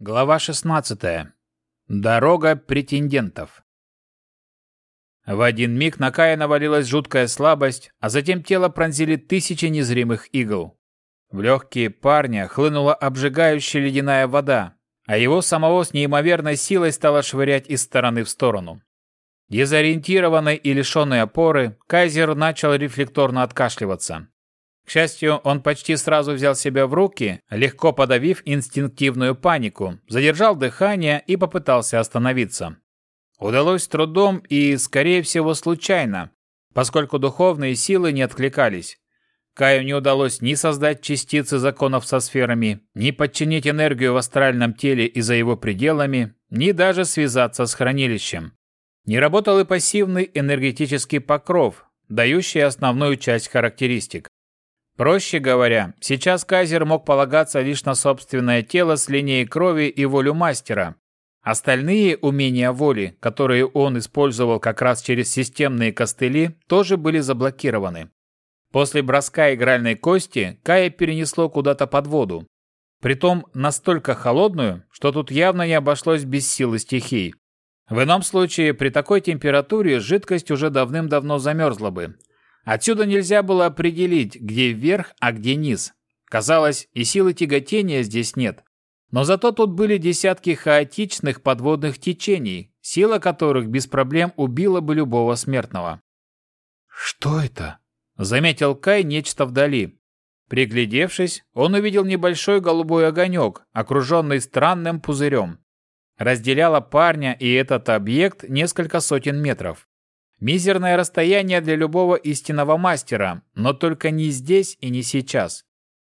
Глава 16. Дорога претендентов. В один миг на Кая навалилась жуткая слабость, а затем тело пронзили тысячи незримых игл. В легкие парня хлынула обжигающая ледяная вода, а его самого с неимоверной силой стало швырять из стороны в сторону. Дезориентированный и лишенный опоры, Кайзер начал рефлекторно откашливаться. К счастью, он почти сразу взял себя в руки, легко подавив инстинктивную панику, задержал дыхание и попытался остановиться. Удалось трудом и, скорее всего, случайно, поскольку духовные силы не откликались. Каю не удалось ни создать частицы законов со сферами, ни подчинить энергию в астральном теле и за его пределами, ни даже связаться с хранилищем. Не работал и пассивный энергетический покров, дающий основную часть характеристик. Проще говоря, сейчас Казер мог полагаться лишь на собственное тело с линией крови и волю мастера. Остальные умения воли, которые он использовал как раз через системные костыли, тоже были заблокированы. После броска игральной кости Кая перенесло куда-то под воду. Притом настолько холодную, что тут явно не обошлось без силы стихий. В ином случае, при такой температуре жидкость уже давным-давно замерзла бы, Отсюда нельзя было определить, где верх, а где низ. Казалось, и силы тяготения здесь нет. Но зато тут были десятки хаотичных подводных течений, сила которых без проблем убила бы любого смертного. «Что это?» – заметил Кай нечто вдали. Приглядевшись, он увидел небольшой голубой огонек, окруженный странным пузырем. Разделяло парня и этот объект несколько сотен метров. Мизерное расстояние для любого истинного мастера, но только не здесь и не сейчас.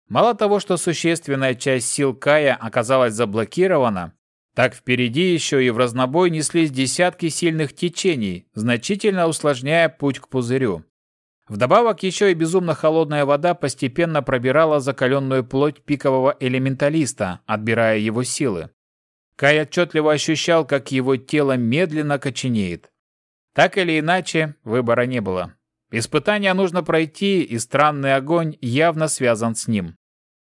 Мало того, что существенная часть сил Кая оказалась заблокирована, так впереди еще и в разнобой неслись десятки сильных течений, значительно усложняя путь к пузырю. Вдобавок еще и безумно холодная вода постепенно пробирала закаленную плоть пикового элементалиста, отбирая его силы. Кай отчетливо ощущал, как его тело медленно коченеет. Так или иначе, выбора не было. Испытание нужно пройти, и странный огонь явно связан с ним.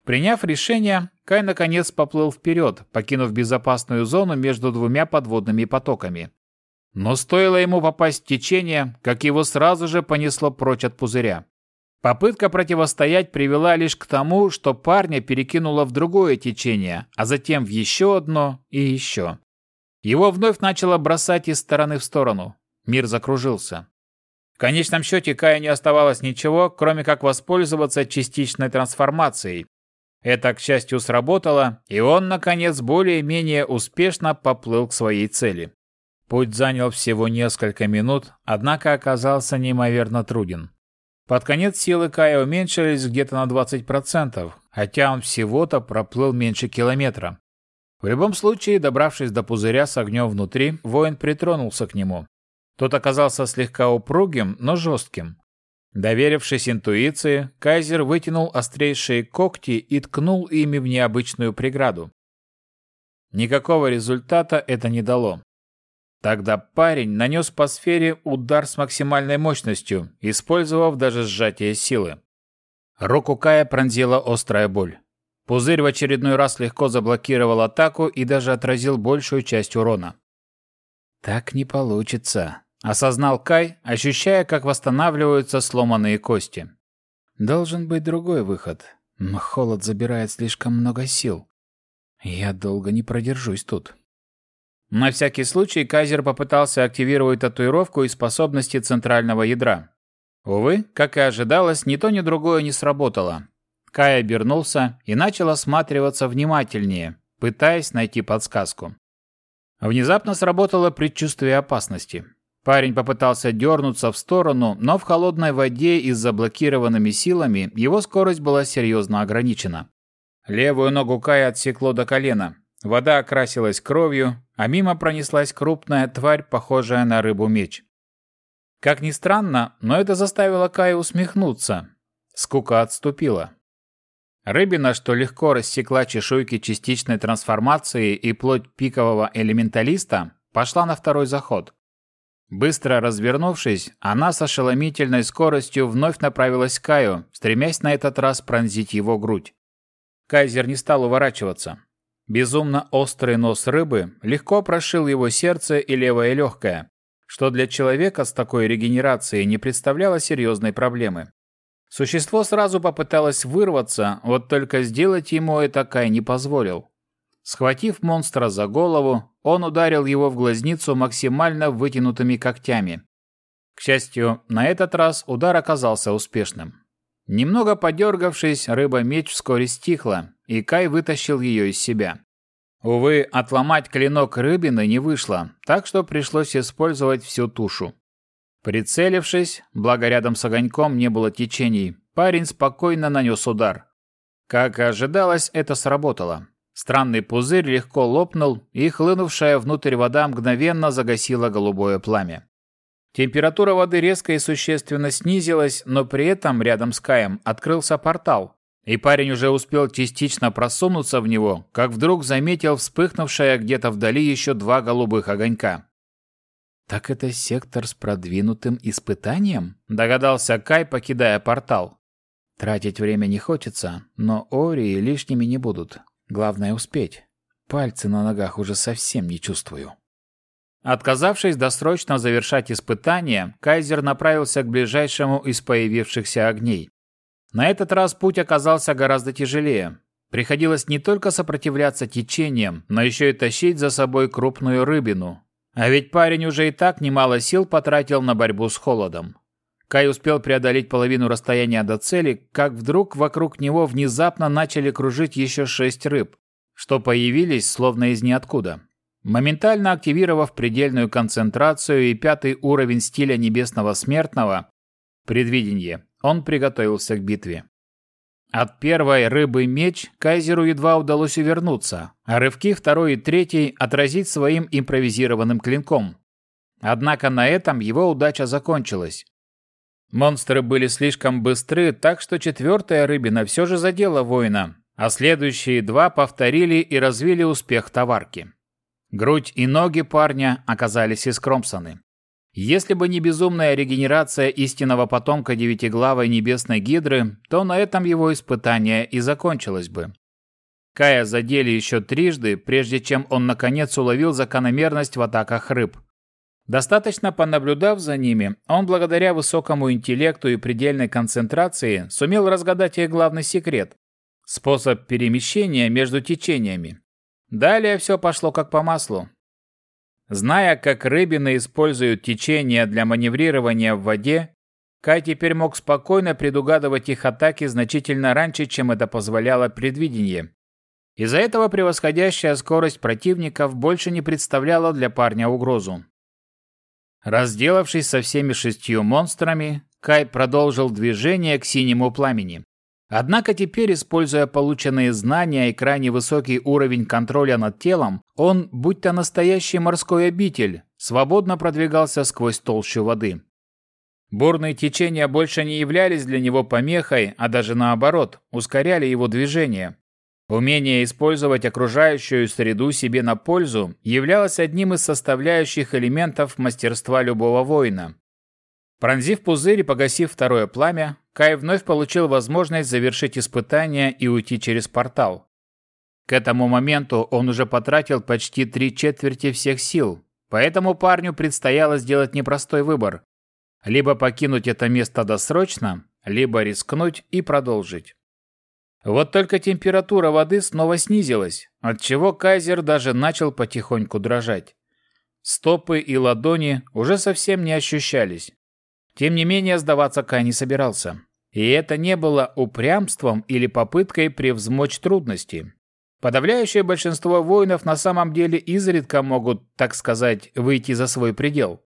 Приняв решение, Кай наконец поплыл вперед, покинув безопасную зону между двумя подводными потоками. Но стоило ему попасть в течение, как его сразу же понесло прочь от пузыря. Попытка противостоять привела лишь к тому, что парня перекинуло в другое течение, а затем в еще одно и еще. Его вновь начало бросать из стороны в сторону. Мир закружился. В конечном счете Каю не оставалось ничего, кроме как воспользоваться частичной трансформацией. Это, к счастью, сработало, и он, наконец, более-менее успешно поплыл к своей цели. Путь занял всего несколько минут, однако оказался неимоверно труден. Под конец силы Кая уменьшились где-то на 20%, хотя он всего-то проплыл меньше километра. В любом случае, добравшись до пузыря с огнем внутри, воин притронулся к нему. Тот оказался слегка упругим, но жестким. Доверившись интуиции, Кайзер вытянул острейшие когти и ткнул ими в необычную преграду. Никакого результата это не дало. Тогда парень нанес по сфере удар с максимальной мощностью, использовав даже сжатие силы. Руку Кая пронзила острая боль. Пузырь в очередной раз легко заблокировал атаку и даже отразил большую часть урона. «Так не получится», Осознал Кай, ощущая, как восстанавливаются сломанные кости. Должен быть другой выход, но холод забирает слишком много сил. Я долго не продержусь тут. На всякий случай Кайзер попытался активировать татуировку и способности центрального ядра. Увы, как и ожидалось, ни то ни другое не сработало. Кай обернулся и начал осматриваться внимательнее, пытаясь найти подсказку. Внезапно сработало предчувствие опасности. Парень попытался дернуться в сторону, но в холодной воде и с заблокированными силами его скорость была серьезно ограничена. Левую ногу Кая отсекло до колена. Вода окрасилась кровью, а мимо пронеслась крупная тварь, похожая на рыбу-меч. Как ни странно, но это заставило Кая усмехнуться. Скука отступила. Рыбина, что легко рассекла чешуйки частичной трансформации и плоть пикового элементалиста, пошла на второй заход. Быстро развернувшись, она с ошеломительной скоростью вновь направилась к Каю, стремясь на этот раз пронзить его грудь. Кайзер не стал уворачиваться. Безумно острый нос рыбы легко прошил его сердце и левое легкое, что для человека с такой регенерацией не представляло серьезной проблемы. Существо сразу попыталось вырваться, вот только сделать ему это Кай не позволил. Схватив монстра за голову, он ударил его в глазницу максимально вытянутыми когтями. К счастью, на этот раз удар оказался успешным. Немного подергавшись, рыба-меч вскоре стихла, и Кай вытащил ее из себя. Увы, отломать клинок рыбины не вышло, так что пришлось использовать всю тушу. Прицелившись, благо рядом с огоньком не было течений, парень спокойно нанес удар. Как и ожидалось, это сработало. Странный пузырь легко лопнул, и хлынувшая внутрь вода мгновенно загасила голубое пламя. Температура воды резко и существенно снизилась, но при этом рядом с Каем открылся портал, и парень уже успел частично просунуться в него, как вдруг заметил вспыхнувшее где-то вдали еще два голубых огонька. «Так это сектор с продвинутым испытанием?» – догадался Кай, покидая портал. «Тратить время не хочется, но Ории лишними не будут. Главное успеть. Пальцы на ногах уже совсем не чувствую». Отказавшись досрочно завершать испытание, Кайзер направился к ближайшему из появившихся огней. На этот раз путь оказался гораздо тяжелее. Приходилось не только сопротивляться течениям, но еще и тащить за собой крупную рыбину, а ведь парень уже и так немало сил потратил на борьбу с холодом. Кай успел преодолеть половину расстояния до цели, как вдруг вокруг него внезапно начали кружить еще шесть рыб, что появились словно из ниоткуда. Моментально активировав предельную концентрацию и пятый уровень стиля небесного смертного, предвидение, он приготовился к битве. От первой рыбы меч Кайзеру едва удалось увернуться, а рывки второй и третий отразить своим импровизированным клинком. Однако на этом его удача закончилась. Монстры были слишком быстры, так что четвертая рыбина все же задела воина, а следующие два повторили и развили успех товарки. Грудь и ноги парня оказались искромсаны. Если бы не безумная регенерация истинного потомка девятиглавой небесной гидры, то на этом его испытание и закончилось бы. Кая задели еще трижды, прежде чем он наконец уловил закономерность в атаках рыб. Достаточно понаблюдав за ними, он благодаря высокому интеллекту и предельной концентрации сумел разгадать их главный секрет – способ перемещения между течениями. Далее все пошло как по маслу. Зная, как рыбины используют течение для маневрирования в воде, Кай теперь мог спокойно предугадывать их атаки значительно раньше, чем это позволяло предвидение. Из-за этого превосходящая скорость противников больше не представляла для парня угрозу. Разделавшись со всеми шестью монстрами, Кай продолжил движение к синему пламени. Однако теперь, используя полученные знания и крайне высокий уровень контроля над телом, он, будь то настоящий морской обитель, свободно продвигался сквозь толщу воды. Бурные течения больше не являлись для него помехой, а даже наоборот, ускоряли его движение. Умение использовать окружающую среду себе на пользу являлось одним из составляющих элементов мастерства любого воина. Пронзив пузырь и погасив второе пламя, Кай вновь получил возможность завершить испытание и уйти через портал. К этому моменту он уже потратил почти три четверти всех сил, поэтому парню предстояло сделать непростой выбор. Либо покинуть это место досрочно, либо рискнуть и продолжить. Вот только температура воды снова снизилась, отчего Кайзер даже начал потихоньку дрожать. Стопы и ладони уже совсем не ощущались. Тем не менее, сдаваться Кай не собирался. И это не было упрямством или попыткой превзмочь трудности. Подавляющее большинство воинов на самом деле изредка могут, так сказать, выйти за свой предел.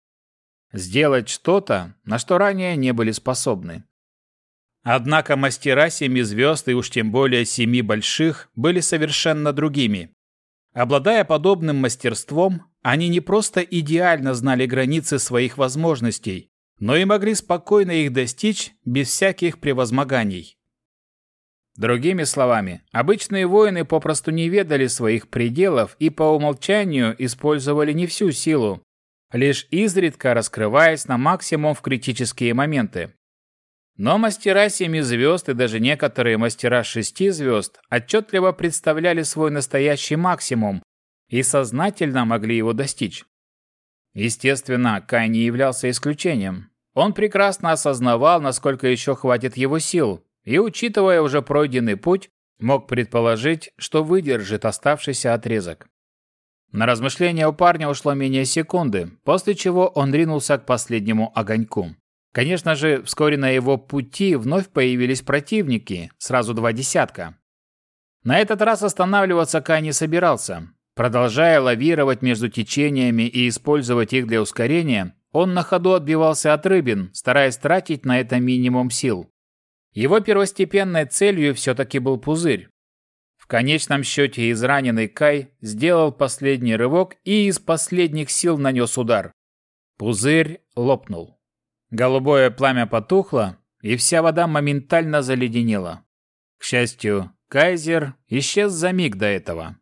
Сделать что-то, на что ранее не были способны. Однако мастера семи звезд и уж тем более семи больших были совершенно другими. Обладая подобным мастерством, они не просто идеально знали границы своих возможностей, но и могли спокойно их достичь без всяких превозмоганий. Другими словами, обычные воины попросту не ведали своих пределов и по умолчанию использовали не всю силу, лишь изредка раскрываясь на максимум в критические моменты. Но мастера семи звезд и даже некоторые мастера шести звезд отчетливо представляли свой настоящий максимум и сознательно могли его достичь. Естественно, Кай не являлся исключением. Он прекрасно осознавал, насколько еще хватит его сил, и, учитывая уже пройденный путь, мог предположить, что выдержит оставшийся отрезок. На размышления у парня ушло менее секунды, после чего он ринулся к последнему огоньку. Конечно же, вскоре на его пути вновь появились противники, сразу два десятка. На этот раз останавливаться Кай не собирался. Продолжая лавировать между течениями и использовать их для ускорения, он на ходу отбивался от рыбин, стараясь тратить на это минимум сил. Его первостепенной целью все-таки был пузырь. В конечном счете израненный Кай сделал последний рывок и из последних сил нанес удар. Пузырь лопнул. Голубое пламя потухло, и вся вода моментально заледенела. К счастью, Кайзер исчез за миг до этого.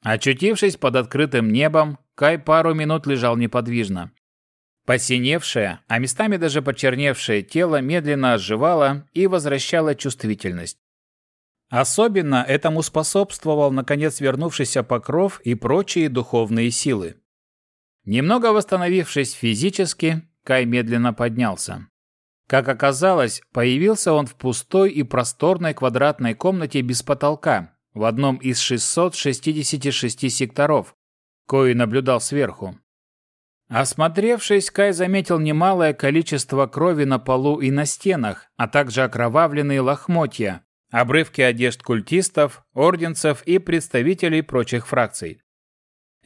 Очутившись под открытым небом, Кай пару минут лежал неподвижно. Посиневшее, а местами даже почерневшее тело медленно оживало и возвращало чувствительность. Особенно этому способствовал наконец вернувшийся покров и прочие духовные силы. Немного восстановившись физически, Кай медленно поднялся. Как оказалось, появился он в пустой и просторной квадратной комнате без потолка, в одном из 666 секторов, кое наблюдал сверху. Осмотревшись, Кай заметил немалое количество крови на полу и на стенах, а также окровавленные лохмотья, обрывки одежд культистов, орденцев и представителей прочих фракций.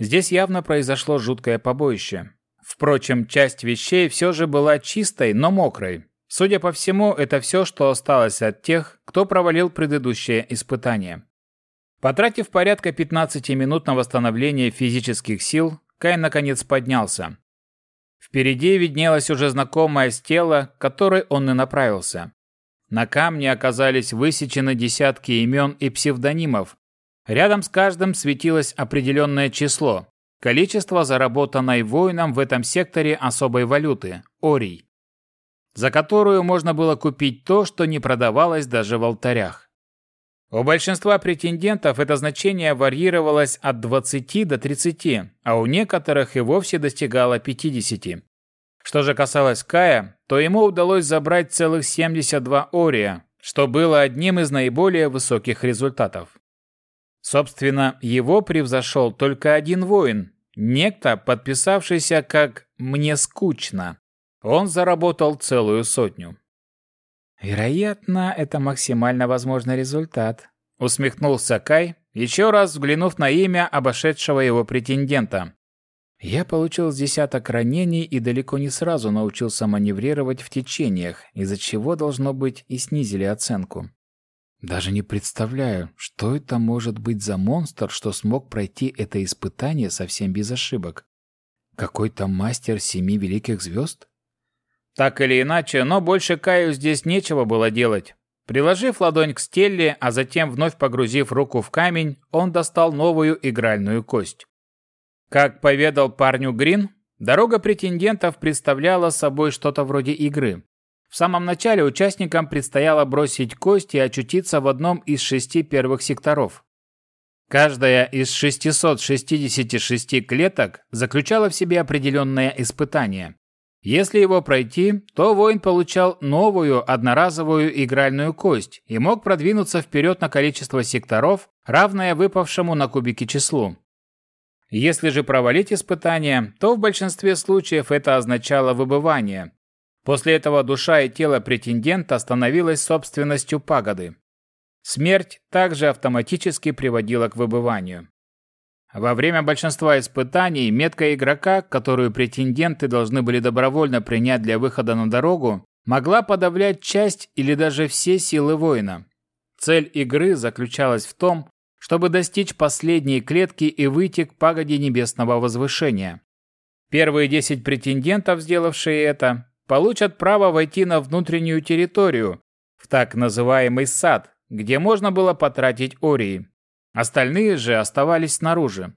Здесь явно произошло жуткое побоище. Впрочем, часть вещей все же была чистой, но мокрой. Судя по всему, это все, что осталось от тех, кто провалил предыдущее испытание. Потратив порядка 15 минут на восстановление физических сил, Кай наконец поднялся. Впереди виднелось уже знакомое стело, к которой он и направился. На камне оказались высечены десятки имен и псевдонимов. Рядом с каждым светилось определенное число, количество заработанной воином в этом секторе особой валюты – орий, за которую можно было купить то, что не продавалось даже в алтарях. У большинства претендентов это значение варьировалось от 20 до 30, а у некоторых и вовсе достигало 50. Что же касалось Кая, то ему удалось забрать целых 72 ория, что было одним из наиболее высоких результатов. Собственно, его превзошел только один воин, некто, подписавшийся как «мне скучно». Он заработал целую сотню. Вероятно, это максимально возможный результат, усмехнулся Кай, еще раз взглянув на имя обошедшего его претендента. Я получил с десяток ранений и далеко не сразу научился маневрировать в течениях, из-за чего, должно быть, и снизили оценку. Даже не представляю, что это может быть за монстр, что смог пройти это испытание совсем без ошибок. Какой-то мастер семи великих звезд? Так или иначе, но больше Каю здесь нечего было делать. Приложив ладонь к стелле, а затем вновь погрузив руку в камень, он достал новую игральную кость. Как поведал парню Грин, дорога претендентов представляла собой что-то вроде игры. В самом начале участникам предстояло бросить кость и очутиться в одном из шести первых секторов. Каждая из 666 клеток заключала в себе определенное испытание. Если его пройти, то воин получал новую одноразовую игральную кость и мог продвинуться вперед на количество секторов, равное выпавшему на кубике числу. Если же провалить испытание, то в большинстве случаев это означало выбывание. После этого душа и тело претендента становилась собственностью пагоды. Смерть также автоматически приводила к выбыванию. Во время большинства испытаний метка игрока, которую претенденты должны были добровольно принять для выхода на дорогу, могла подавлять часть или даже все силы воина. Цель игры заключалась в том, чтобы достичь последней клетки и выйти к пагоде небесного возвышения. Первые 10 претендентов, сделавшие это, получат право войти на внутреннюю территорию, в так называемый сад, где можно было потратить ории. Остальные же оставались снаружи.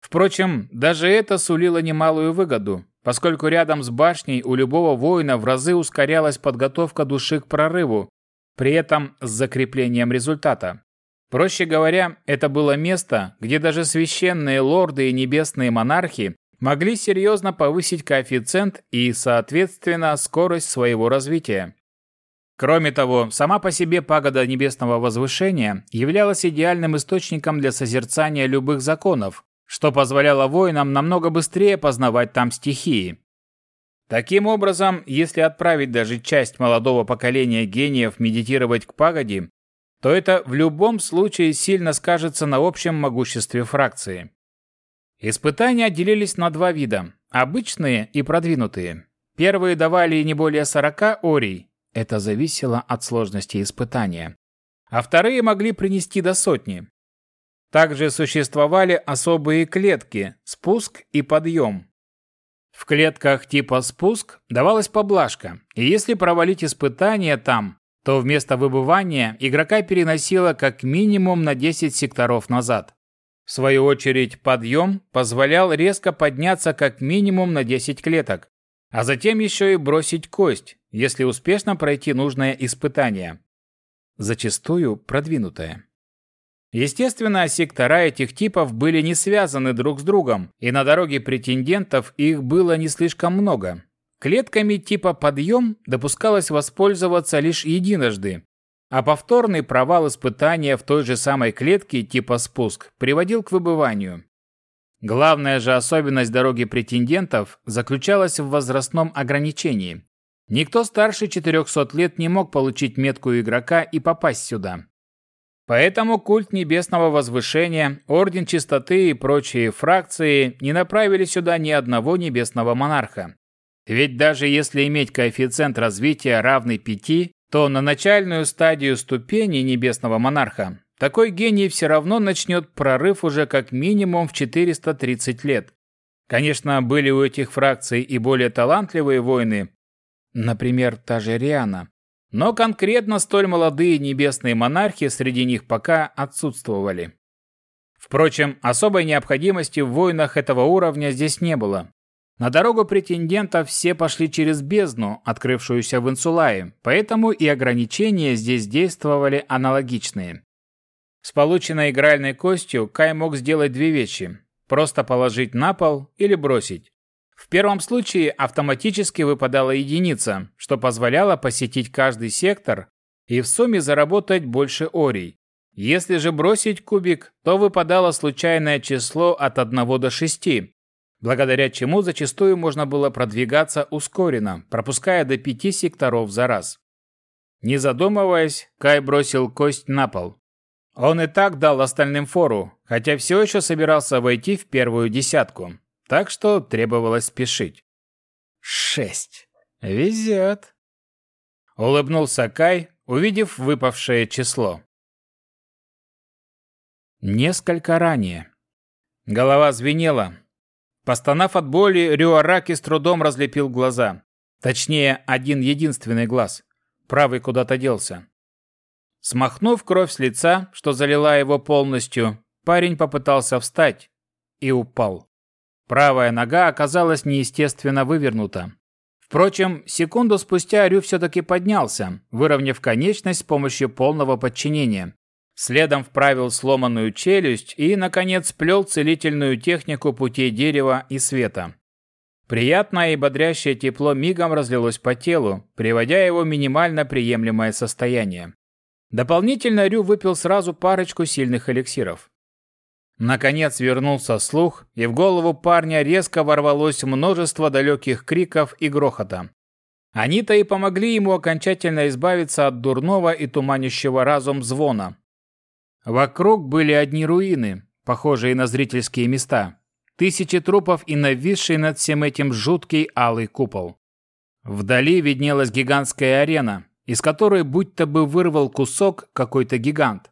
Впрочем, даже это сулило немалую выгоду, поскольку рядом с башней у любого воина в разы ускорялась подготовка души к прорыву, при этом с закреплением результата. Проще говоря, это было место, где даже священные лорды и небесные монархи могли серьезно повысить коэффициент и, соответственно, скорость своего развития. Кроме того, сама по себе пагода небесного возвышения являлась идеальным источником для созерцания любых законов, что позволяло воинам намного быстрее познавать там стихии. Таким образом, если отправить даже часть молодого поколения гениев медитировать к пагоде, то это в любом случае сильно скажется на общем могуществе фракции. Испытания делились на два вида – обычные и продвинутые. Первые давали не более 40 орий, это зависело от сложности испытания. А вторые могли принести до сотни. Также существовали особые клетки – спуск и подъем. В клетках типа спуск давалась поблажка, и если провалить испытание там, то вместо выбывания игрока переносило как минимум на 10 секторов назад. В свою очередь, подъем позволял резко подняться как минимум на 10 клеток, а затем еще и бросить кость, если успешно пройти нужное испытание. Зачастую продвинутое. Естественно, сектора этих типов были не связаны друг с другом, и на дороге претендентов их было не слишком много. Клетками типа подъем допускалось воспользоваться лишь единожды, а повторный провал испытания в той же самой клетке типа спуск приводил к выбыванию. Главная же особенность дороги претендентов заключалась в возрастном ограничении. Никто старше 400 лет не мог получить метку игрока и попасть сюда. Поэтому культ небесного возвышения, Орден Чистоты и прочие фракции не направили сюда ни одного небесного монарха. Ведь даже если иметь коэффициент развития равный 5, то на начальную стадию ступени небесного монарха такой гений все равно начнет прорыв уже как минимум в 430 лет. Конечно, были у этих фракций и более талантливые воины, например, та же Риана. Но конкретно столь молодые небесные монархи среди них пока отсутствовали. Впрочем, особой необходимости в войнах этого уровня здесь не было. На дорогу претендентов все пошли через бездну, открывшуюся в Инсулае, поэтому и ограничения здесь действовали аналогичные. С полученной игральной костью Кай мог сделать две вещи – просто положить на пол или бросить. В первом случае автоматически выпадала единица, что позволяло посетить каждый сектор и в сумме заработать больше орий. Если же бросить кубик, то выпадало случайное число от 1 до 6, благодаря чему зачастую можно было продвигаться ускоренно, пропуская до 5 секторов за раз. Не задумываясь, Кай бросил кость на пол. Он и так дал остальным фору, хотя все еще собирался войти в первую десятку так что требовалось спешить. Шесть. Везет. Улыбнулся Кай, увидев выпавшее число. Несколько ранее. Голова звенела. Постонав от боли, Рюараки с трудом разлепил глаза. Точнее, один единственный глаз. Правый куда-то делся. Смахнув кровь с лица, что залила его полностью, парень попытался встать и упал. Правая нога оказалась неестественно вывернута. Впрочем, секунду спустя Рю все-таки поднялся, выровняв конечность с помощью полного подчинения. Следом вправил сломанную челюсть и, наконец, плел целительную технику путей дерева и света. Приятное и бодрящее тепло мигом разлилось по телу, приводя его в минимально приемлемое состояние. Дополнительно Рю выпил сразу парочку сильных эликсиров. Наконец вернулся слух, и в голову парня резко ворвалось множество далеких криков и грохота. Они-то и помогли ему окончательно избавиться от дурного и туманящего разум звона. Вокруг были одни руины, похожие на зрительские места. Тысячи трупов и нависший над всем этим жуткий алый купол. Вдали виднелась гигантская арена, из которой будто бы вырвал кусок какой-то гигант.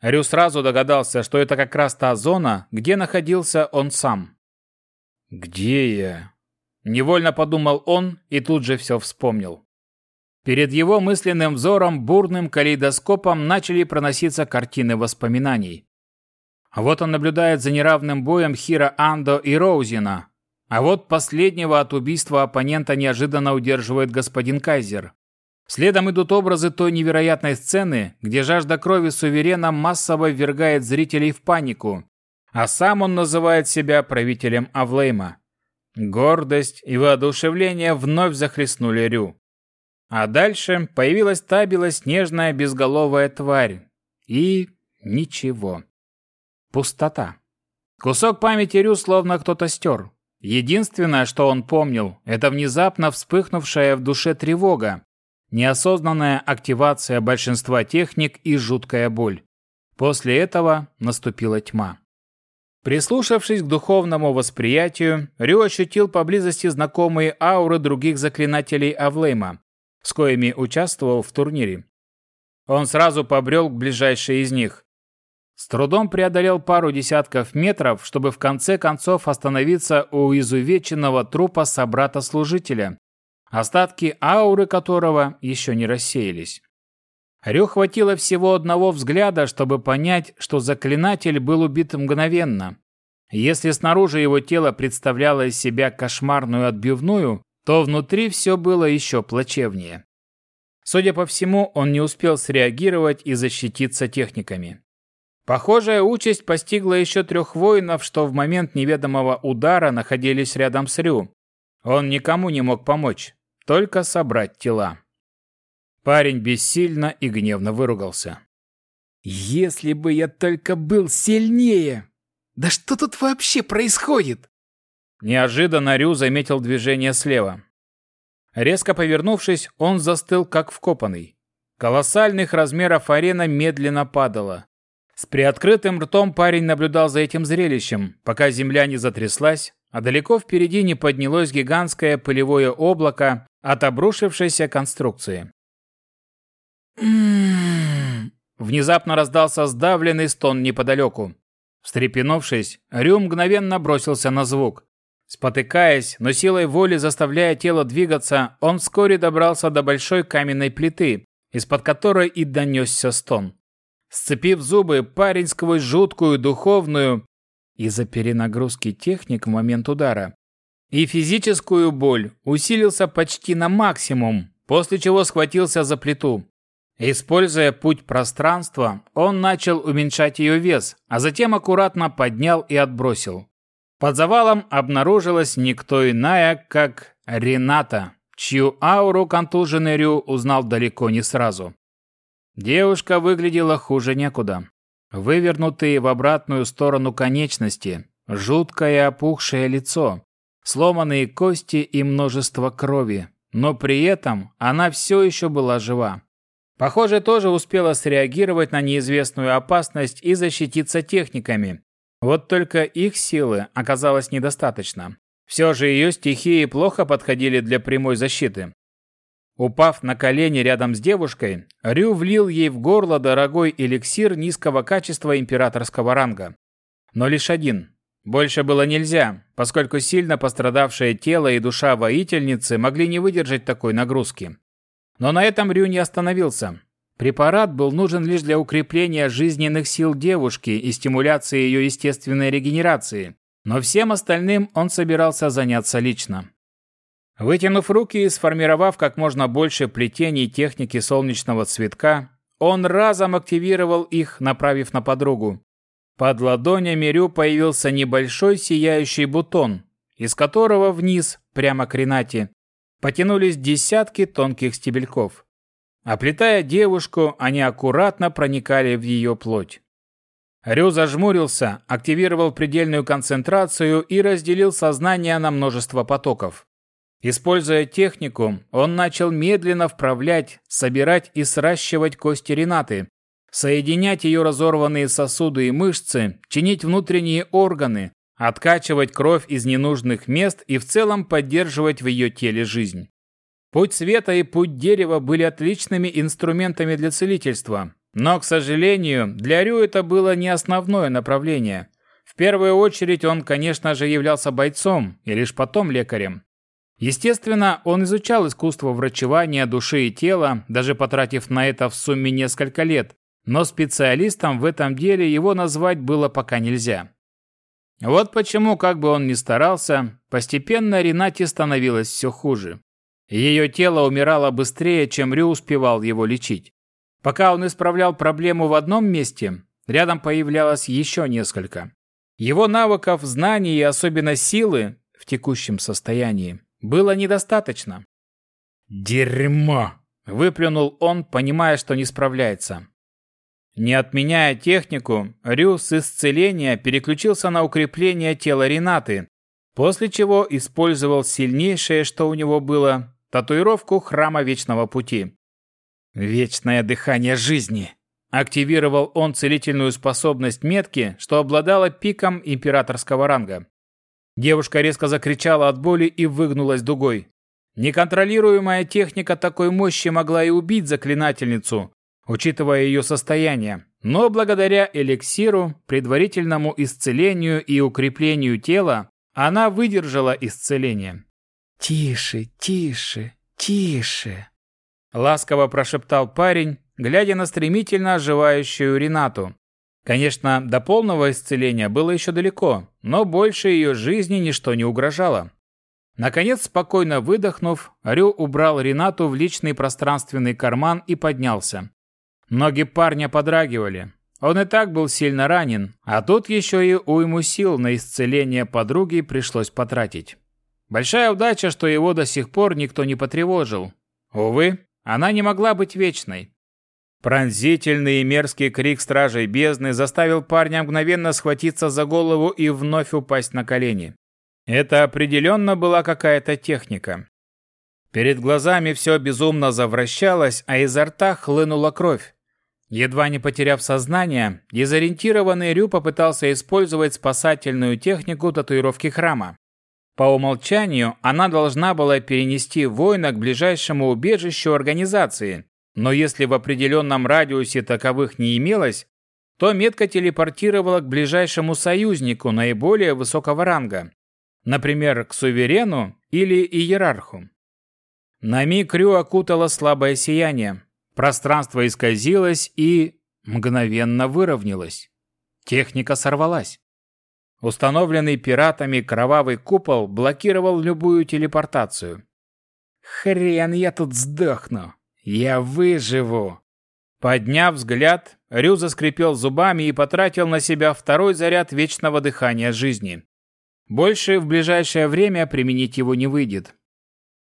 Рю сразу догадался, что это как раз та зона, где находился он сам. «Где я?» Невольно подумал он и тут же все вспомнил. Перед его мысленным взором бурным калейдоскопом начали проноситься картины воспоминаний. Вот он наблюдает за неравным боем Хира Андо и Роузина, А вот последнего от убийства оппонента неожиданно удерживает господин Кайзер. Следом идут образы той невероятной сцены, где жажда крови суверена массово ввергает зрителей в панику, а сам он называет себя правителем Авлейма. Гордость и воодушевление вновь захлестнули Рю. А дальше появилась та белоснежная безголовая тварь. И ничего. Пустота. Кусок памяти Рю словно кто-то стер. Единственное, что он помнил, это внезапно вспыхнувшая в душе тревога, неосознанная активация большинства техник и жуткая боль. После этого наступила тьма. Прислушавшись к духовному восприятию, Рю ощутил поблизости знакомые ауры других заклинателей Авлейма, с коими участвовал в турнире. Он сразу побрел к ближайшей из них. С трудом преодолел пару десятков метров, чтобы в конце концов остановиться у изувеченного трупа собрата-служителя, остатки ауры которого еще не рассеялись. Рю хватило всего одного взгляда, чтобы понять, что заклинатель был убит мгновенно. Если снаружи его тело представляло из себя кошмарную отбивную, то внутри все было еще плачевнее. Судя по всему, он не успел среагировать и защититься техниками. Похожая участь постигла еще трех воинов, что в момент неведомого удара находились рядом с Рю. Он никому не мог помочь, только собрать тела. Парень бессильно и гневно выругался. «Если бы я только был сильнее! Да что тут вообще происходит?» Неожиданно Рю заметил движение слева. Резко повернувшись, он застыл как вкопанный. Колоссальных размеров арена медленно падала. С приоткрытым ртом парень наблюдал за этим зрелищем, пока земля не затряслась, а далеко впереди не поднялось гигантское пылевое облако от обрушившейся конструкции. Внезапно раздался сдавленный стон неподалеку. Встрепенувшись, Рю мгновенно бросился на звук. Спотыкаясь, но силой воли заставляя тело двигаться, он вскоре добрался до большой каменной плиты, из-под которой и донесся стон. Сцепив зубы, парень сквозь жуткую духовную из-за перенагрузки техник в момент удара и физическую боль усилился почти на максимум, после чего схватился за плиту. Используя путь пространства, он начал уменьшать ее вес, а затем аккуратно поднял и отбросил. Под завалом обнаружилась никто иная, как Рената, чью ауру контуженный Рю узнал далеко не сразу. Девушка выглядела хуже некуда. Вывернутые в обратную сторону конечности, жуткое опухшее лицо, сломанные кости и множество крови, но при этом она все еще была жива. Похоже, тоже успела среагировать на неизвестную опасность и защититься техниками. Вот только их силы оказалось недостаточно. Все же ее стихии плохо подходили для прямой защиты. Упав на колени рядом с девушкой, Рю влил ей в горло дорогой эликсир низкого качества императорского ранга. Но лишь один. Больше было нельзя, поскольку сильно пострадавшее тело и душа воительницы могли не выдержать такой нагрузки. Но на этом Рю не остановился. Препарат был нужен лишь для укрепления жизненных сил девушки и стимуляции ее естественной регенерации. Но всем остальным он собирался заняться лично. Вытянув руки и сформировав как можно больше плетений техники солнечного цветка, он разом активировал их, направив на подругу. Под ладонями Рю появился небольшой сияющий бутон, из которого вниз, прямо к Ренате, потянулись десятки тонких стебельков. Оплетая девушку, они аккуратно проникали в ее плоть. Рю зажмурился, активировал предельную концентрацию и разделил сознание на множество потоков. Используя технику, он начал медленно вправлять, собирать и сращивать кости Ренаты, соединять ее разорванные сосуды и мышцы, чинить внутренние органы, откачивать кровь из ненужных мест и в целом поддерживать в ее теле жизнь. Путь света и путь дерева были отличными инструментами для целительства, но, к сожалению, для Рю это было не основное направление. В первую очередь он, конечно же, являлся бойцом и лишь потом лекарем. Естественно, он изучал искусство врачевания души и тела, даже потратив на это в сумме несколько лет, но специалистом в этом деле его назвать было пока нельзя. Вот почему, как бы он ни старался, постепенно Ренате становилось все хуже. Ее тело умирало быстрее, чем Рю успевал его лечить. Пока он исправлял проблему в одном месте, рядом появлялось еще несколько. Его навыков, знаний и особенно силы в текущем состоянии было недостаточно. «Дерьмо!» – выплюнул он, понимая, что не справляется. Не отменяя технику, Рю с исцеления переключился на укрепление тела Ренаты, после чего использовал сильнейшее, что у него было, татуировку Храма Вечного Пути. «Вечное дыхание жизни!» Активировал он целительную способность метки, что обладала пиком императорского ранга. Девушка резко закричала от боли и выгнулась дугой. Неконтролируемая техника такой мощи могла и убить заклинательницу, учитывая ее состояние, но благодаря эликсиру, предварительному исцелению и укреплению тела, она выдержала исцеление. «Тише, тише, тише!» Ласково прошептал парень, глядя на стремительно оживающую Ренату. Конечно, до полного исцеления было еще далеко, но больше ее жизни ничто не угрожало. Наконец, спокойно выдохнув, Рю убрал Ренату в личный пространственный карман и поднялся. Ноги парня подрагивали. Он и так был сильно ранен, а тут еще и уйму сил на исцеление подруги пришлось потратить. Большая удача, что его до сих пор никто не потревожил. Увы, она не могла быть вечной. Пронзительный и мерзкий крик стражей бездны заставил парня мгновенно схватиться за голову и вновь упасть на колени. Это определенно была какая-то техника. Перед глазами все безумно завращалось, а изо рта хлынула кровь. Едва не потеряв сознание, дезориентированный Рю попытался использовать спасательную технику татуировки храма. По умолчанию она должна была перенести воина к ближайшему убежищу организации, но если в определенном радиусе таковых не имелось, то метка телепортировала к ближайшему союзнику наиболее высокого ранга, например, к суверену или иерарху. На миг Рю окутало слабое сияние, пространство исказилось и мгновенно выровнялось. Техника сорвалась. Установленный пиратами кровавый купол блокировал любую телепортацию. «Хрен я тут сдохну!» «Я выживу!» Подняв взгляд, Рю заскрипел зубами и потратил на себя второй заряд вечного дыхания жизни. Больше в ближайшее время применить его не выйдет.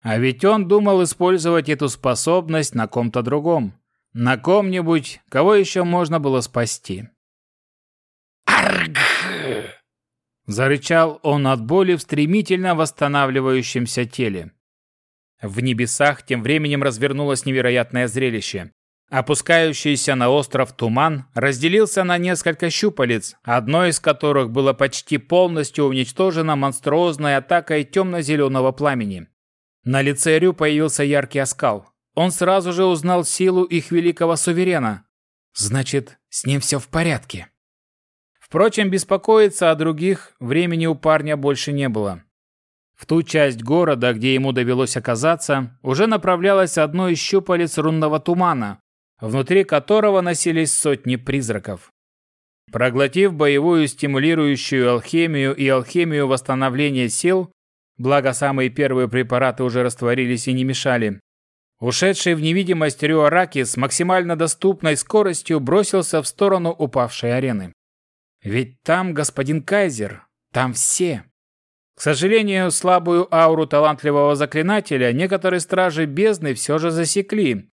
А ведь он думал использовать эту способность на ком-то другом. На ком-нибудь, кого еще можно было спасти. «Арг!» Зарычал он от боли в стремительно восстанавливающемся теле. В небесах тем временем развернулось невероятное зрелище. Опускающийся на остров туман разделился на несколько щупалец, одно из которых было почти полностью уничтожено монструозной атакой темно-зеленого пламени. На лице Рю появился яркий оскал. Он сразу же узнал силу их великого суверена. Значит, с ним все в порядке. Впрочем, беспокоиться о других времени у парня больше не было. В ту часть города, где ему довелось оказаться, уже направлялось одно из щупалец рунного тумана, внутри которого носились сотни призраков. Проглотив боевую стимулирующую алхимию и алхимию восстановления сил, благо самые первые препараты уже растворились и не мешали, ушедший в невидимость Рюараки с максимально доступной скоростью бросился в сторону упавшей арены. Ведь там господин Кайзер, там все. К сожалению, слабую ауру талантливого заклинателя некоторые стражи бездны все же засекли,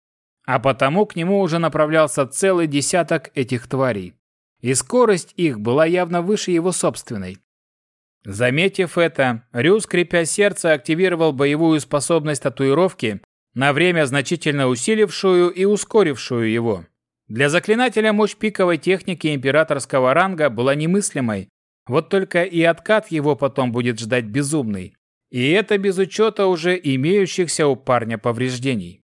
а потому к нему уже направлялся целый десяток этих тварей. И скорость их была явно выше его собственной. Заметив это, Рю, скрипя сердце, активировал боевую способность татуировки, на время значительно усилившую и ускорившую его. Для заклинателя мощь пиковой техники императорского ранга была немыслимой, вот только и откат его потом будет ждать безумный. И это без учета уже имеющихся у парня повреждений.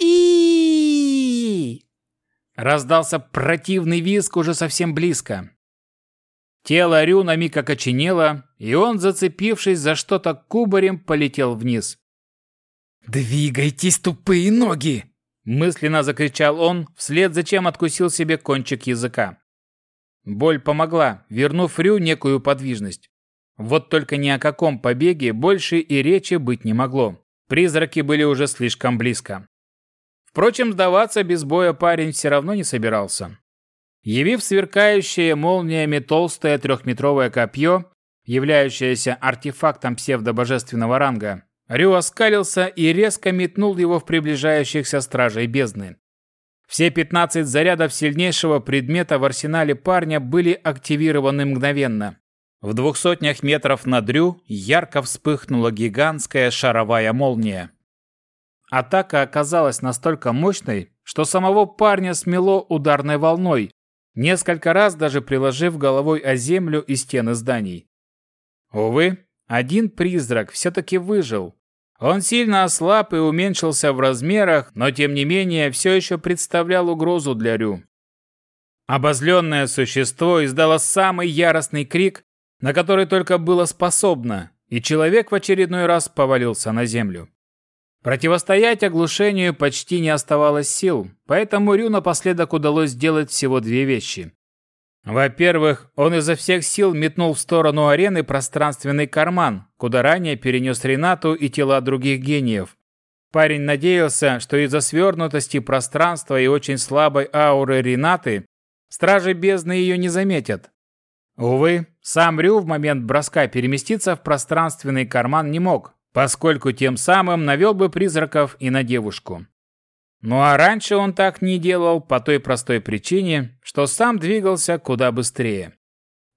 и Раздался противный визг уже совсем близко. Тело Рю на миг окоченело, и он, зацепившись за что-то кубарем, полетел вниз. «Двигайтесь, тупые ноги!» Мысленно закричал он, вслед за чем откусил себе кончик языка. Боль помогла, вернув Рю некую подвижность. Вот только ни о каком побеге больше и речи быть не могло. Призраки были уже слишком близко. Впрочем, сдаваться без боя парень все равно не собирался. Явив сверкающее молниями толстое трехметровое копье, являющееся артефактом псевдобожественного ранга, Рю оскалился и резко метнул его в приближающихся стражей бездны. Все 15 зарядов сильнейшего предмета в арсенале парня были активированы мгновенно. В двух сотнях метров над Рю ярко вспыхнула гигантская шаровая молния. Атака оказалась настолько мощной, что самого парня смело ударной волной, несколько раз даже приложив головой о землю и стены зданий. Увы, один призрак все-таки выжил. Он сильно ослаб и уменьшился в размерах, но тем не менее все еще представлял угрозу для Рю. Обозленное существо издало самый яростный крик, на который только было способно, и человек в очередной раз повалился на землю. Противостоять оглушению почти не оставалось сил, поэтому Рю напоследок удалось сделать всего две вещи. Во-первых, он изо всех сил метнул в сторону арены пространственный карман, куда ранее перенес Ренату и тела других гениев. Парень надеялся, что из-за свернутости пространства и очень слабой ауры Ренаты стражи бездны ее не заметят, Увы, сам Рю в момент броска переместиться в пространственный карман не мог, поскольку тем самым навел бы призраков и на девушку. Ну а раньше он так не делал по той простой причине, что сам двигался куда быстрее.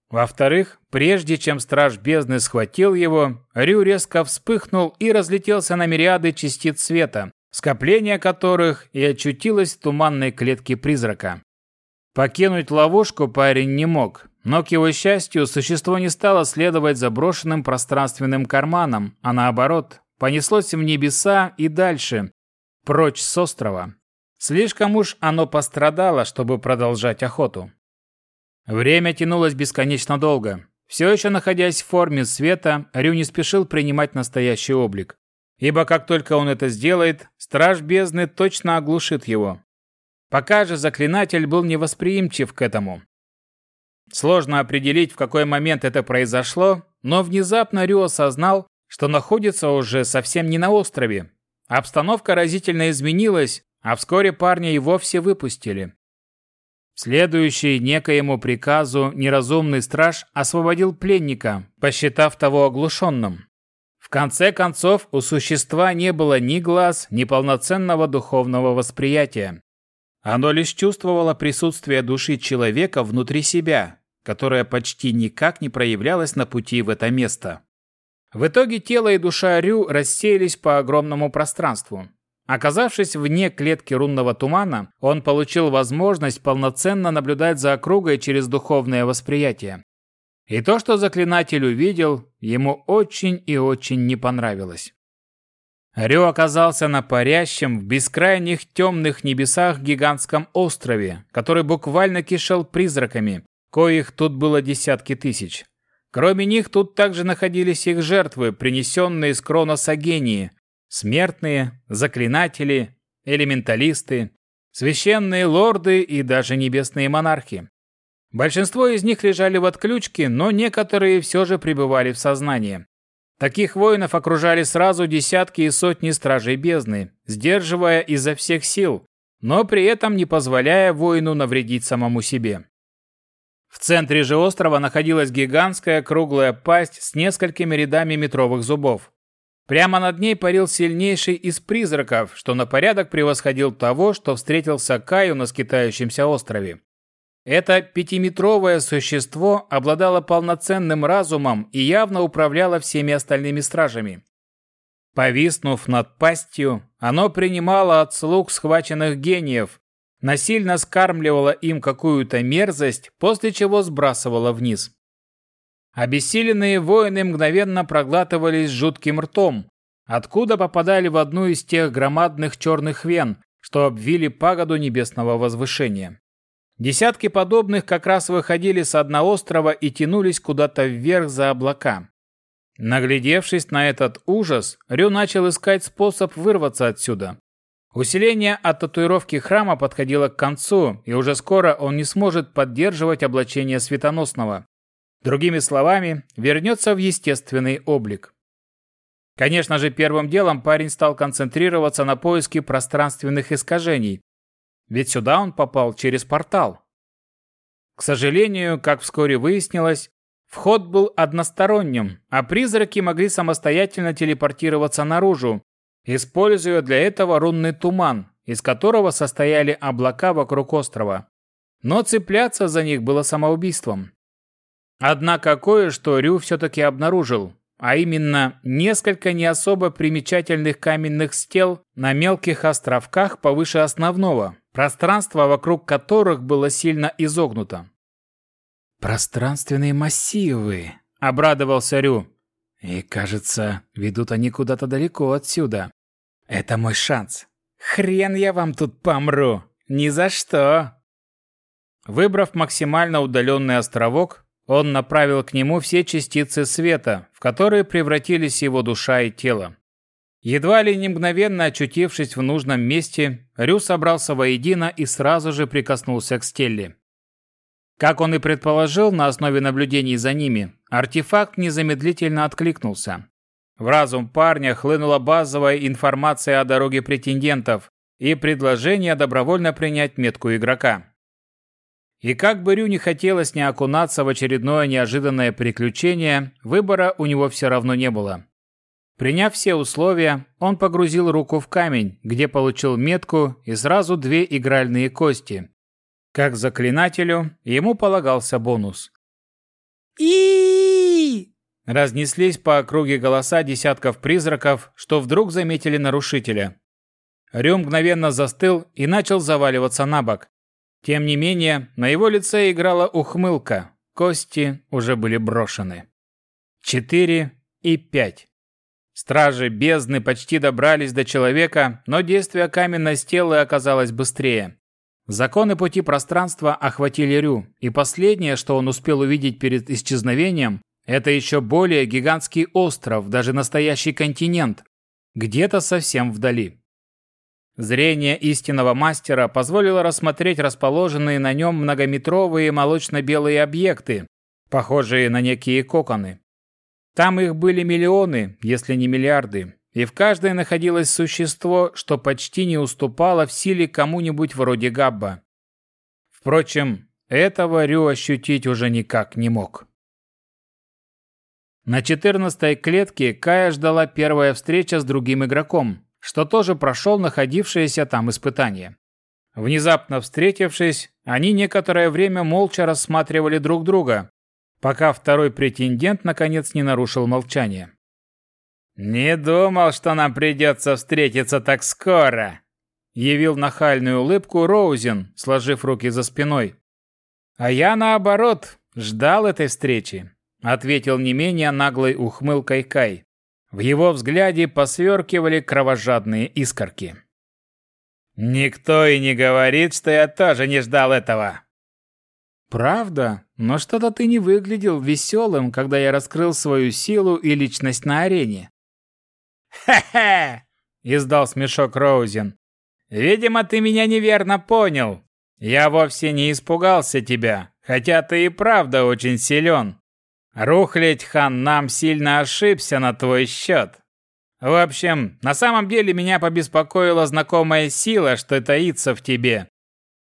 Во-вторых, прежде чем страж бездны схватил его, Рю резко вспыхнул и разлетелся на мириады частиц света, скопление которых и очутилось в туманной клетке призрака. Покинуть ловушку парень не мог, но, к его счастью, существо не стало следовать заброшенным пространственным карманам, а наоборот, понеслось в небеса и дальше, прочь с острова. Слишком уж оно пострадало, чтобы продолжать охоту. Время тянулось бесконечно долго. Все еще находясь в форме света, Рю не спешил принимать настоящий облик. Ибо как только он это сделает, страж бездны точно оглушит его. Пока же заклинатель был невосприимчив к этому. Сложно определить, в какой момент это произошло, но внезапно Рю осознал, что находится уже совсем не на острове. Обстановка разительно изменилась, а вскоре парня и вовсе выпустили. Следующий некоему приказу неразумный страж освободил пленника, посчитав того оглушенным. В конце концов, у существа не было ни глаз, ни полноценного духовного восприятия. Оно лишь чувствовало присутствие души человека внутри себя, которая почти никак не проявлялась на пути в это место. В итоге тело и душа Рю рассеялись по огромному пространству. Оказавшись вне клетки рунного тумана, он получил возможность полноценно наблюдать за округой через духовное восприятие. И то, что заклинатель увидел, ему очень и очень не понравилось. Рю оказался на парящем в бескрайних темных небесах гигантском острове, который буквально кишел призраками, коих тут было десятки тысяч. Кроме них тут также находились их жертвы, принесенные из Кроноса гении, смертные, заклинатели, элементалисты, священные лорды и даже небесные монархи. Большинство из них лежали в отключке, но некоторые все же пребывали в сознании. Таких воинов окружали сразу десятки и сотни стражей бездны, сдерживая изо всех сил, но при этом не позволяя воину навредить самому себе. В центре же острова находилась гигантская круглая пасть с несколькими рядами метровых зубов. Прямо над ней парил сильнейший из призраков, что на порядок превосходил того, что встретился Каю на скитающемся острове. Это пятиметровое существо обладало полноценным разумом и явно управляло всеми остальными стражами. Повиснув над пастью, оно принимало от слуг схваченных гениев, насильно скармливала им какую-то мерзость, после чего сбрасывала вниз. Обессиленные воины мгновенно проглатывались жутким ртом, откуда попадали в одну из тех громадных черных вен, что обвили пагоду небесного возвышения. Десятки подобных как раз выходили с одного острова и тянулись куда-то вверх за облака. Наглядевшись на этот ужас, Рю начал искать способ вырваться отсюда. Усиление от татуировки храма подходило к концу, и уже скоро он не сможет поддерживать облачение светоносного. Другими словами, вернется в естественный облик. Конечно же, первым делом парень стал концентрироваться на поиске пространственных искажений, ведь сюда он попал через портал. К сожалению, как вскоре выяснилось, вход был односторонним, а призраки могли самостоятельно телепортироваться наружу, используя для этого рунный туман, из которого состояли облака вокруг острова. Но цепляться за них было самоубийством. Однако кое-что Рю все-таки обнаружил, а именно несколько не особо примечательных каменных стел на мелких островках повыше основного, пространство вокруг которых было сильно изогнуто. «Пространственные массивы», — обрадовался Рю. «И, кажется, ведут они куда-то далеко отсюда. Это мой шанс. Хрен я вам тут помру. Ни за что!» Выбрав максимально удаленный островок, он направил к нему все частицы света, в которые превратились его душа и тело. Едва ли не мгновенно очутившись в нужном месте, Рю собрался воедино и сразу же прикоснулся к стелле. Как он и предположил на основе наблюдений за ними, артефакт незамедлительно откликнулся. В разум парня хлынула базовая информация о дороге претендентов и предложение добровольно принять метку игрока. И как бы Рю не хотелось не окунаться в очередное неожиданное приключение, выбора у него все равно не было. Приняв все условия, он погрузил руку в камень, где получил метку и сразу две игральные кости. Как заклинателю, ему полагался бонус. и Разнеслись по округе голоса десятков призраков, что вдруг заметили нарушителя. Рю мгновенно застыл и начал заваливаться на бок. Тем не менее, на его лице играла ухмылка. Кости уже были брошены. Четыре и пять. Стражи бездны почти добрались до человека, но действие каменной стелы оказалось быстрее. Законы пути пространства охватили Рю, и последнее, что он успел увидеть перед исчезновением, это еще более гигантский остров, даже настоящий континент, где-то совсем вдали. Зрение истинного мастера позволило рассмотреть расположенные на нем многометровые молочно-белые объекты, похожие на некие коконы. Там их были миллионы, если не миллиарды, и в каждой находилось существо, что почти не уступало в силе кому-нибудь вроде Габба. Впрочем, этого Рю ощутить уже никак не мог. На четырнадцатой клетке Кая ждала первая встреча с другим игроком, что тоже прошел находившееся там испытание. Внезапно встретившись, они некоторое время молча рассматривали друг друга, пока второй претендент наконец не нарушил молчание. «Не думал, что нам придется встретиться так скоро», явил нахальную улыбку Роузен, сложив руки за спиной. «А я, наоборот, ждал этой встречи», ответил не менее наглой ухмылкой Кай. В его взгляде посверкивали кровожадные искорки. «Никто и не говорит, что я тоже не ждал этого!» «Правда? Но что-то ты не выглядел веселым, когда я раскрыл свою силу и личность на арене». «Ха-ха!» — издал смешок Роузен. «Видимо, ты меня неверно понял. Я вовсе не испугался тебя, хотя ты и правда очень силен. Рухлядь хан нам сильно ошибся на твой счет. В общем, на самом деле меня побеспокоила знакомая сила, что таится в тебе.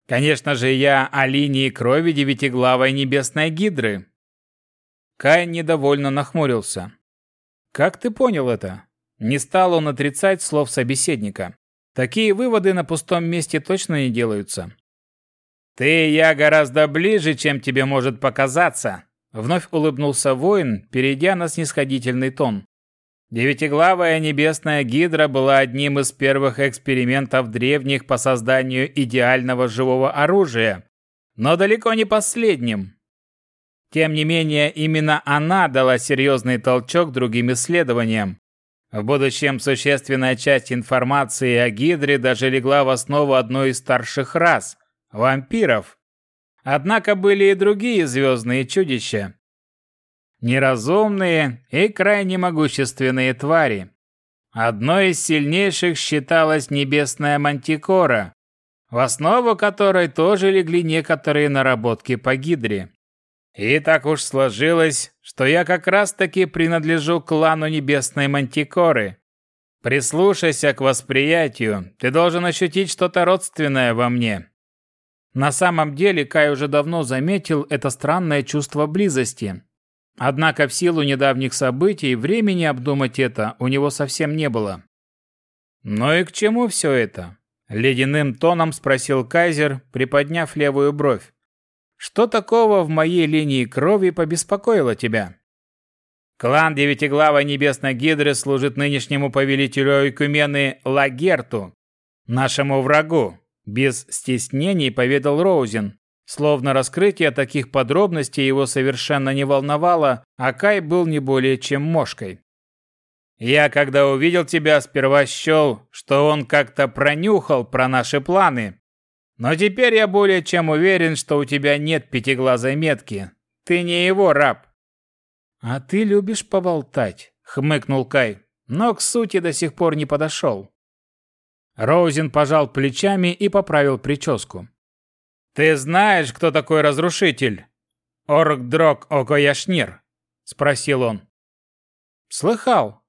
Конечно же, я о линии крови девятиглавой небесной гидры. Кай недовольно нахмурился. Как ты понял это? Не стал он отрицать слов собеседника. Такие выводы на пустом месте точно не делаются. Ты и я гораздо ближе, чем тебе может показаться, Вновь улыбнулся воин, перейдя на снисходительный тон. Девятиглавая небесная гидра была одним из первых экспериментов древних по созданию идеального живого оружия, но далеко не последним. Тем не менее, именно она дала серьезный толчок другим исследованиям. В будущем существенная часть информации о гидре даже легла в основу одной из старших рас – вампиров. Однако были и другие звездные чудища. Неразумные и крайне могущественные твари. одной из сильнейших считалась небесная мантикора, в основу которой тоже легли некоторые наработки по гидре. И так уж сложилось, что я как раз-таки принадлежу клану небесной мантикоры. Прислушайся к восприятию, ты должен ощутить что-то родственное во мне. На самом деле Кай уже давно заметил это странное чувство близости. Однако в силу недавних событий времени обдумать это у него совсем не было. «Ну и к чему все это?» – ледяным тоном спросил Кайзер, приподняв левую бровь. «Что такого в моей линии крови побеспокоило тебя?» Клан Девятиглавой Небесной Гидры служит нынешнему повелителю Ойкумены Лагерту, нашему врагу, без стеснений поведал Роузен. Словно раскрытие таких подробностей его совершенно не волновало, а Кай был не более чем мошкой. «Я, когда увидел тебя, сперва счел, что он как-то пронюхал про наши планы. Но теперь я более чем уверен, что у тебя нет пятиглазой метки. Ты не его раб». «А ты любишь поболтать», — хмыкнул Кай, но к сути до сих пор не подошел. Роузен пожал плечами и поправил прическу. «Ты знаешь, кто такой разрушитель? Оргдрок Окояшнир?» – спросил он. «Слыхал».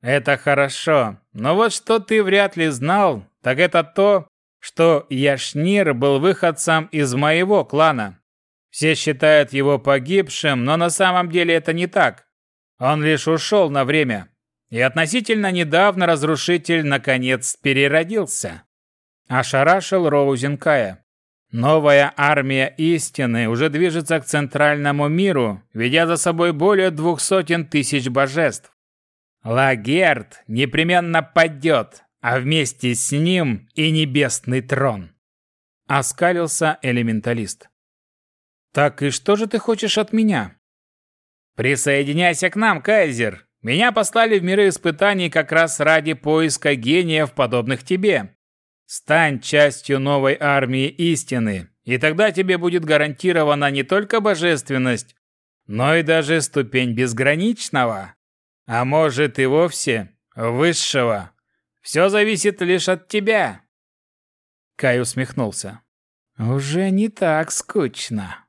«Это хорошо, но вот что ты вряд ли знал, так это то, что Яшнир был выходцем из моего клана. Все считают его погибшим, но на самом деле это не так. Он лишь ушел на время. И относительно недавно разрушитель наконец переродился. Ошарашил Роузенкая. Новая армия истины уже движется к центральному миру, ведя за собой более двух сотен тысяч божеств. Лагерт непременно падет, а вместе с ним и небесный трон. Оскалился элементалист. Так и что же ты хочешь от меня? Присоединяйся к нам, Кайзер, меня послали в миры испытаний как раз ради поиска гениев, подобных тебе. Стань частью новой армии истины, и тогда тебе будет гарантирована не только божественность, но и даже ступень безграничного. А может и вовсе высшего. Все зависит лишь от тебя. Кай усмехнулся. Уже не так скучно.